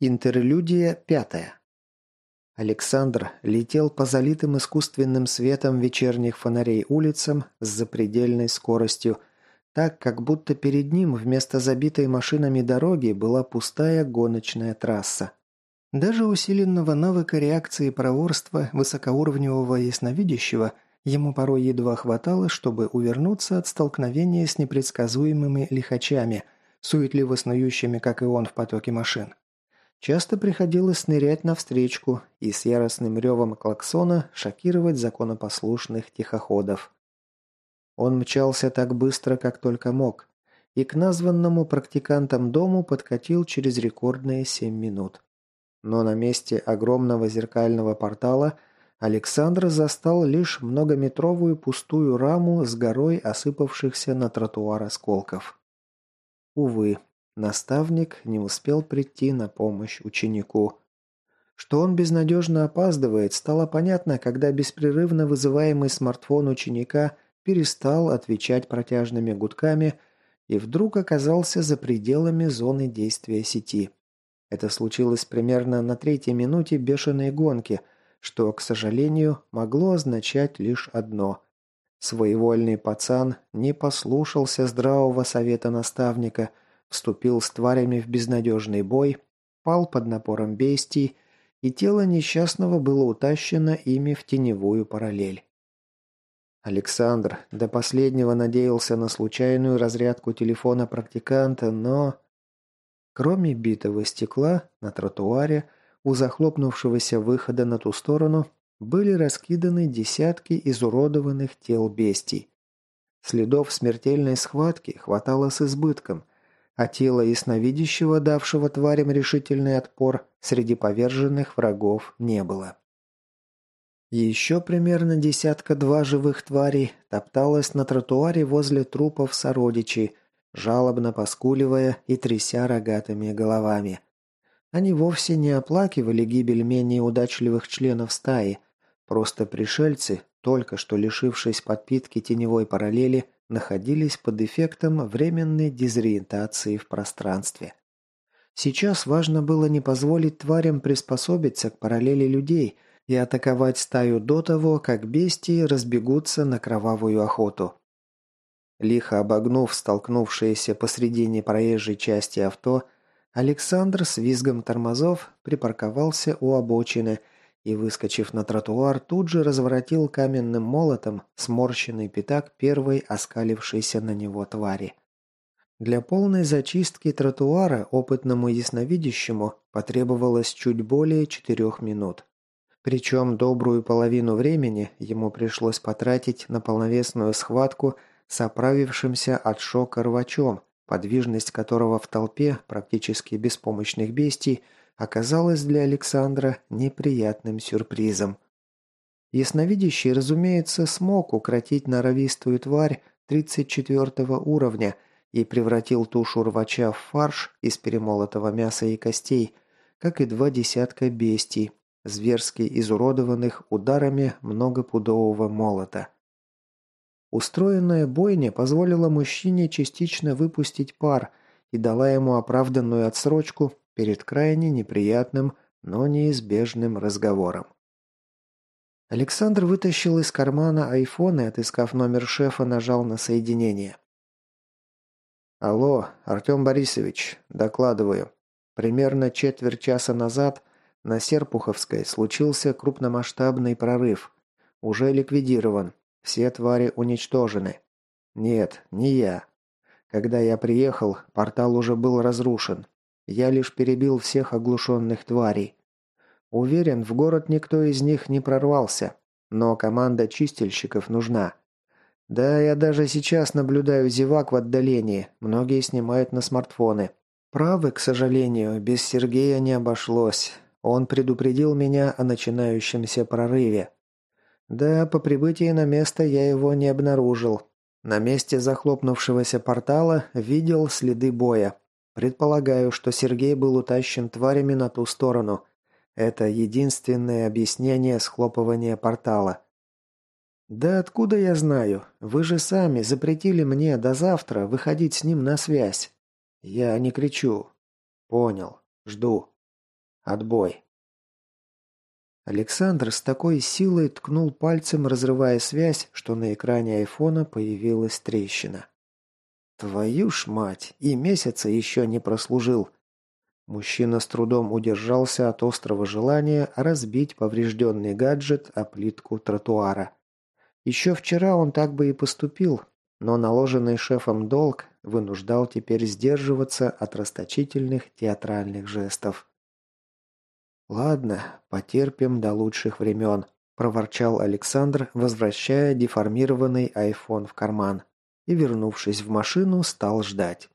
Интерлюдия пятая. Александр летел по залитым искусственным светом вечерних фонарей улицам с запредельной скоростью, так, как будто перед ним вместо забитой машинами дороги была пустая гоночная трасса. Даже усиленного навыка реакции проворства высокоуровневого ясновидящего ему порой едва хватало, чтобы увернуться от столкновения с непредсказуемыми лихачами, суетливо снующими, как и он, в потоке машин. Часто приходилось нырять навстречку и с яростным ревом клаксона шокировать законопослушных тихоходов. Он мчался так быстро, как только мог, и к названному практикантам дому подкатил через рекордные семь минут. Но на месте огромного зеркального портала Александр застал лишь многометровую пустую раму с горой осыпавшихся на тротуар осколков. Увы, Наставник не успел прийти на помощь ученику. Что он безнадежно опаздывает, стало понятно, когда беспрерывно вызываемый смартфон ученика перестал отвечать протяжными гудками и вдруг оказался за пределами зоны действия сети. Это случилось примерно на третьей минуте бешеной гонки, что, к сожалению, могло означать лишь одно – Своевольный пацан не послушался здравого совета наставника – вступил с тварями в безнадежный бой, пал под напором бестий, и тело несчастного было утащено ими в теневую параллель. Александр до последнего надеялся на случайную разрядку телефона практиканта, но... Кроме битого стекла, на тротуаре, у захлопнувшегося выхода на ту сторону, были раскиданы десятки изуродованных тел бестий. Следов смертельной схватки хватало с избытком – а тело ясновидящего, давшего тварям решительный отпор, среди поверженных врагов не было. Еще примерно десятка-два живых тварей топталось на тротуаре возле трупов сородичей, жалобно поскуливая и тряся рогатыми головами. Они вовсе не оплакивали гибель менее удачливых членов стаи, просто пришельцы, только что лишившись подпитки теневой параллели, находились под эффектом временной дезориентации в пространстве. Сейчас важно было не позволить тварям приспособиться к параллели людей и атаковать стаю до того, как бестии разбегутся на кровавую охоту. Лихо обогнув столкнувшееся посредине проезжей части авто, Александр с визгом тормозов припарковался у обочины – и, выскочив на тротуар, тут же разворотил каменным молотом сморщенный пятак первой оскалившейся на него твари. Для полной зачистки тротуара опытному ясновидящему потребовалось чуть более четырех минут. Причем добрую половину времени ему пришлось потратить на полновесную схватку с оправившимся от шока рвачом, подвижность которого в толпе практически беспомощных бестий – оказалось для Александра неприятным сюрпризом. Ясновидящий, разумеется, смог укротить норовистую тварь 34 уровня и превратил тушу рвача в фарш из перемолотого мяса и костей, как и два десятка бестий, зверски изуродованных ударами многопудового молота. Устроенная бойня позволила мужчине частично выпустить пар и дала ему оправданную отсрочку перед крайне неприятным, но неизбежным разговором. Александр вытащил из кармана айфон и, отыскав номер шефа, нажал на соединение. «Алло, Артем Борисович, докладываю. Примерно четверть часа назад на Серпуховской случился крупномасштабный прорыв. Уже ликвидирован. Все твари уничтожены. Нет, не я. Когда я приехал, портал уже был разрушен. Я лишь перебил всех оглушенных тварей. Уверен, в город никто из них не прорвался, но команда чистильщиков нужна. Да, я даже сейчас наблюдаю зевак в отдалении, многие снимают на смартфоны. Правы, к сожалению, без Сергея не обошлось. Он предупредил меня о начинающемся прорыве. Да, по прибытии на место я его не обнаружил. На месте захлопнувшегося портала видел следы боя, Предполагаю, что Сергей был утащен тварями на ту сторону. Это единственное объяснение схлопывания портала. «Да откуда я знаю? Вы же сами запретили мне до завтра выходить с ним на связь». «Я не кричу». «Понял. Жду». Отбой. Александр с такой силой ткнул пальцем, разрывая связь, что на экране айфона появилась трещина. «Твою ж мать! И месяца еще не прослужил!» Мужчина с трудом удержался от острого желания разбить поврежденный гаджет о плитку тротуара. Еще вчера он так бы и поступил, но наложенный шефом долг вынуждал теперь сдерживаться от расточительных театральных жестов. «Ладно, потерпим до лучших времен», – проворчал Александр, возвращая деформированный айфон в карман. И, вернувшись в машину, стал ждать.